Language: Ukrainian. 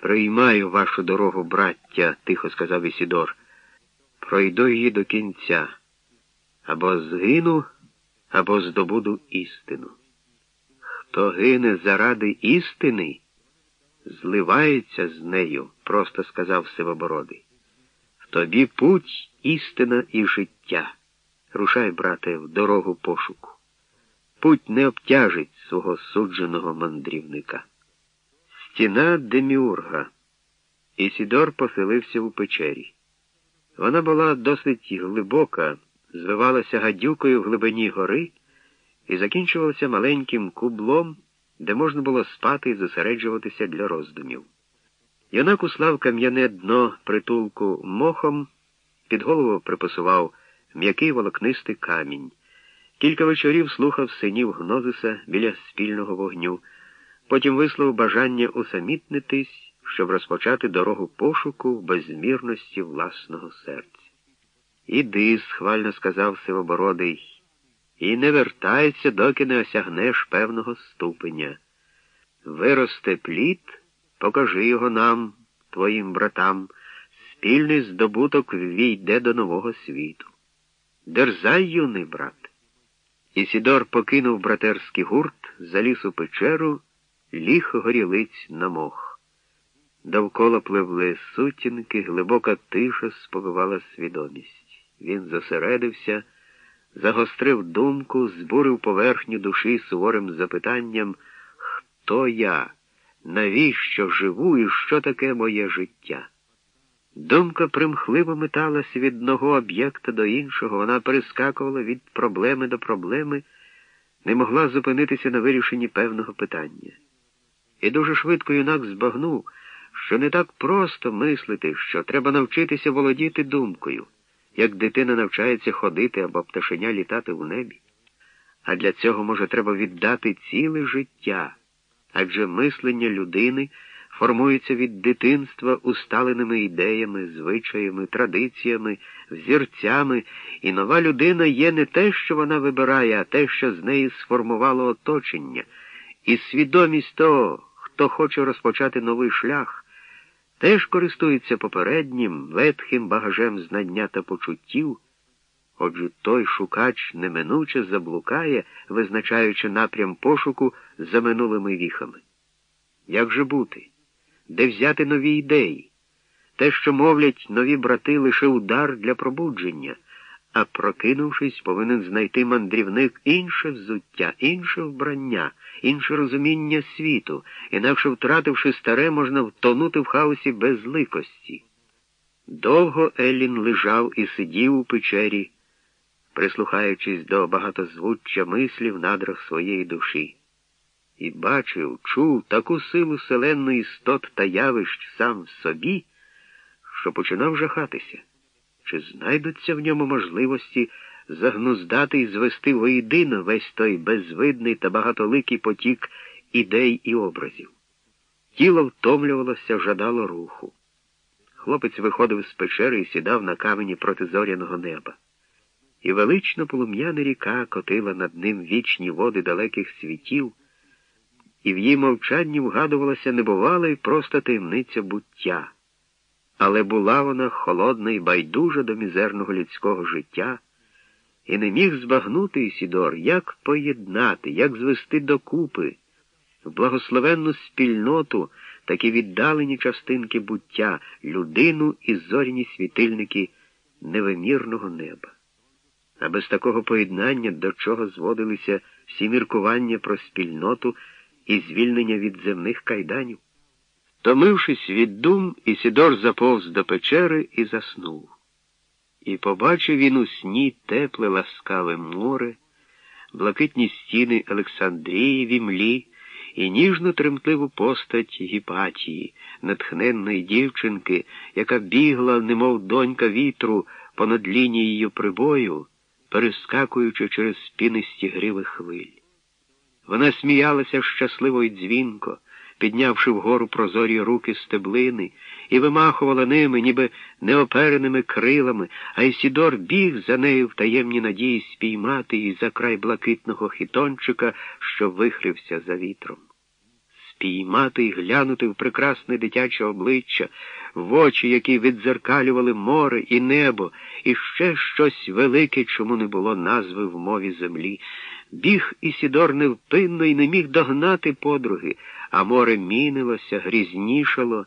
Приймаю вашу дорогу, браття, тихо сказав Ісідор. Пройду її до кінця. Або згину, або здобуду істину. Хто гине заради істини, зливається з нею, просто сказав Сивобородий. В тобі путь, істина і життя. Рушай, брате, в дорогу пошуку. Путь не обтяжить свого судженого мандрівника. Стіна Деміурга. Ісідор поселився у печері. Вона була досить глибока, звивалася гадюкою в глибині гори і закінчувалася маленьким кублом, де можна було спати і зосереджуватися для роздумів. Юнак услав кам'яне дно притулку мохом, під голову припасував м'який волокнистий камінь. Кілька вечорів слухав синів Гнозиса біля спільного вогню, потім висловив бажання усамітнитись, щоб розпочати дорогу пошуку в безмірності власного серця. Іди, схвально сказав Сивобородий, і не вертайся, доки не осягнеш певного ступеня. Виросте плід, покажи його нам, твоїм братам, спільний здобуток ввійде до нового світу. Дерзай, юний брат. Ісідор покинув братерський гурт, заліз у печеру, ліг горілиць на мох. Довкола пливли сутінки, глибока тиша сповивала свідомість. Він зосередився, загострив думку, збурив поверхню душі суворим запитанням, хто я, навіщо живу і що таке моє життя? Думка примхливо металася від одного об'єкта до іншого, вона перескакувала від проблеми до проблеми, не могла зупинитися на вирішенні певного питання. І дуже швидко юнак збагнув, що не так просто мислити, що треба навчитися володіти думкою, як дитина навчається ходити або пташеня літати в небі. А для цього, може, треба віддати ціле життя, адже мислення людини формується від дитинства усталеними ідеями, звичаями, традиціями, взірцями, і нова людина є не те, що вона вибирає, а те, що з неї сформувало оточення, і свідомість того, хто хоче розпочати новий шлях, теж користується попереднім, ветхим багажем знання та почуттів. Отже, той шукач неминуче заблукає, визначаючи напрям пошуку за минулими віхами. Як же бути? Де взяти нові ідеї? Те, що мовлять нові брати, лише удар для пробудження, а прокинувшись, повинен знайти мандрівник інше взуття, інше вбрання, інше розуміння світу, інакше, втративши старе, можна втонути в хаосі безликості. Довго Еллін лежав і сидів у печері, прислухаючись до багатозвуччя мислів надрах своєї душі і бачив, чув таку силу селенної істот та явищ сам в собі, що починав жахатися. Чи знайдуться в ньому можливості загнуздати і звести воєдино весь той безвидний та багатоликий потік ідей і образів? Тіло втомлювалося, жадало руху. Хлопець виходив з печери і сідав на камені проти зоряного неба. І велично полум'яна ріка котила над ним вічні води далеких світів і в її мовчанні вгадувалася небувала і просто таємниця буття. Але була вона холодна і байдужа до мізерного людського життя, і не міг збагнути Ісідор, як поєднати, як звести докупи в благословенну спільноту такі віддалені частинки буття, людину і зоряні світильники невимірного неба. А без такого поєднання, до чого зводилися всі міркування про спільноту, і звільнення від земних кайданів. Томившись від дум, Ісідор заповз до печери і заснув. І побачив він у сні тепле ласкаве море, блакитні стіни Олександрії в імлі і ніжну тремтливу постать Гіпатії, натхненної дівчинки, яка бігла, немов донька вітру, понад лінією прибою, перескакуючи через спінисті гриви хвиль. Вона сміялася щасливо й дзвінко, піднявши вгору прозорі руки стеблини, і вимахувала ними, ніби неопереними крилами, а Ісідор біг за нею в таємні надії спіймати її за край блакитного хітончика, що вихрився за вітром. Спіймати і глянути в прекрасне дитяче обличчя, в очі, які відзеркалювали море і небо, і ще щось велике, чому не було назви в мові землі. Біг Ісідор невпинно і не міг догнати подруги, а море мінилося, грізнішало.